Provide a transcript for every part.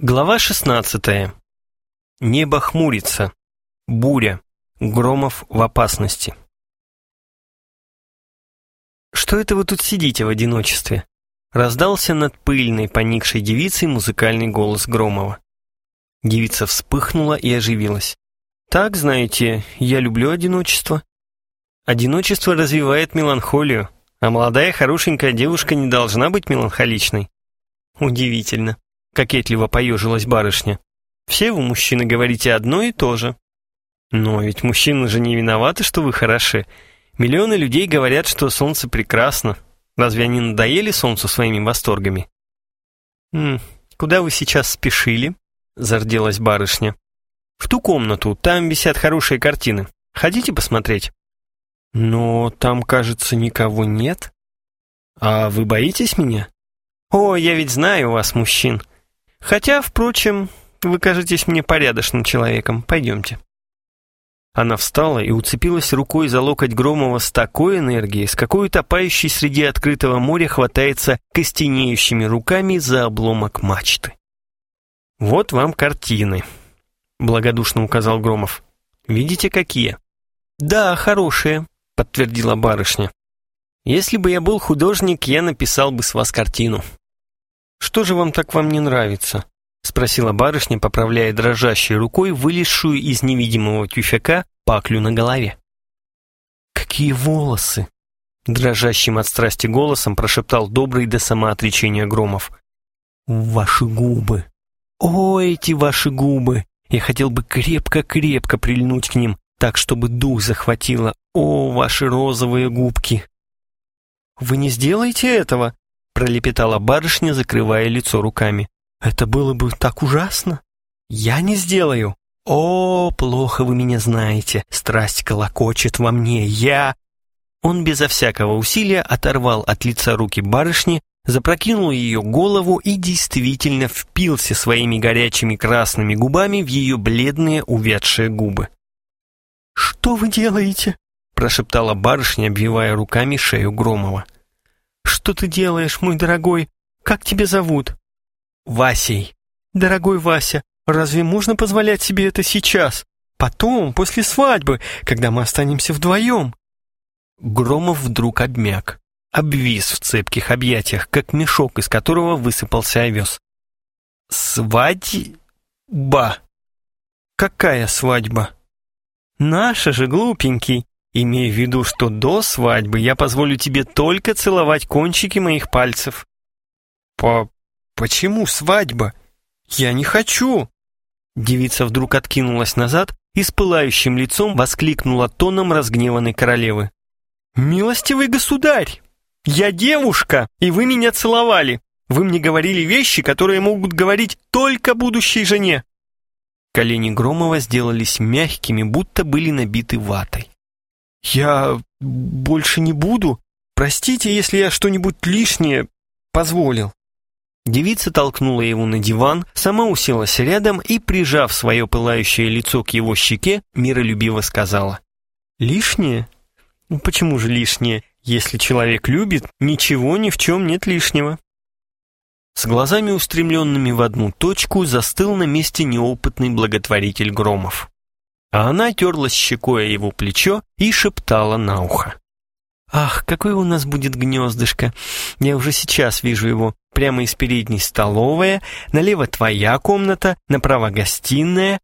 Глава 16. Небо хмурится. Буря. Громов в опасности. «Что это вы тут сидите в одиночестве?» Раздался над пыльной, поникшей девицей музыкальный голос Громова. Девица вспыхнула и оживилась. «Так, знаете, я люблю одиночество. Одиночество развивает меланхолию, а молодая хорошенькая девушка не должна быть меланхоличной. Удивительно. Кокетливо поежилась барышня. «Все вы, мужчины, говорите одно и то же». «Но ведь мужчины же не виноваты, что вы хороши. Миллионы людей говорят, что солнце прекрасно. Разве они надоели солнцу своими восторгами?» «М куда вы сейчас спешили?» — зарделась барышня. «В ту комнату, там висят хорошие картины. Хотите посмотреть?» «Но там, кажется, никого нет. А вы боитесь меня?» «О, я ведь знаю вас, мужчин. Хотя, впрочем, вы кажетесь мне порядочным человеком. Пойдемте». Она встала и уцепилась рукой за локоть Громова с такой энергией, с какой утопающий среди открытого моря хватается костенеющими руками за обломок мачты. «Вот вам картины», — благодушно указал Громов. «Видите, какие?» «Да, хорошие», — подтвердила барышня. «Если бы я был художник, я написал бы с вас картину». «Что же вам так вам не нравится?» — спросила барышня, поправляя дрожащей рукой вылезшую из невидимого тюфяка паклю на голове. «Какие волосы!» — дрожащим от страсти голосом прошептал добрый до самоотречения Громов. «Ваши губы! О, эти ваши губы! Я хотел бы крепко-крепко прильнуть к ним, так, чтобы дух захватило. О, ваши розовые губки!» «Вы не сделаете этого?» Пролепетала барышня, закрывая лицо руками. «Это было бы так ужасно! Я не сделаю! О, плохо вы меня знаете! Страсть колокочет во мне! Я...» Он безо всякого усилия оторвал от лица руки барышни, запрокинул ее голову и действительно впился своими горячими красными губами в ее бледные увядшие губы. «Что вы делаете?» – прошептала барышня, обвивая руками шею Громова. «Что ты делаешь, мой дорогой? Как тебя зовут?» «Васей». «Дорогой Вася, разве можно позволять себе это сейчас? Потом, после свадьбы, когда мы останемся вдвоем?» Громов вдруг обмяк, обвис в цепких объятиях, как мешок, из которого высыпался овес. «Свадьба?» «Какая свадьба?» «Наша же, глупенький. Имея в виду, что до свадьбы я позволю тебе только целовать кончики моих пальцев. По... почему свадьба? Я не хочу. Девица вдруг откинулась назад и с пылающим лицом воскликнула тоном разгневанной королевы. «Милостивый государь! Я девушка, и вы меня целовали. Вы мне говорили вещи, которые могут говорить только будущей жене». Колени Громова сделались мягкими, будто были набиты ватой. «Я больше не буду. Простите, если я что-нибудь лишнее позволил». Девица толкнула его на диван, сама уселась рядом и, прижав свое пылающее лицо к его щеке, миролюбиво сказала. «Лишнее? Ну, почему же лишнее? Если человек любит, ничего ни в чем нет лишнего». С глазами устремленными в одну точку застыл на месте неопытный благотворитель Громов а она терлась щекой о его плечо и шептала на ухо. «Ах, какое у нас будет гнездышко! Я уже сейчас вижу его. Прямо из передней столовая, налево твоя комната, направо гостиная.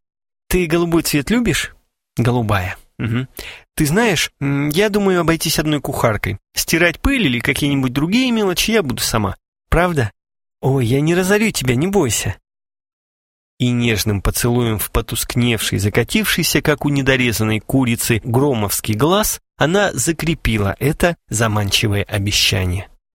Ты голубой цвет любишь?» «Голубая. Угу. Ты знаешь, я думаю обойтись одной кухаркой. Стирать пыль или какие-нибудь другие мелочи я буду сама. Правда? Ой, я не разорю тебя, не бойся и нежным поцелуем в потускневший, закатившийся, как у недорезанной курицы, громовский глаз, она закрепила это заманчивое обещание.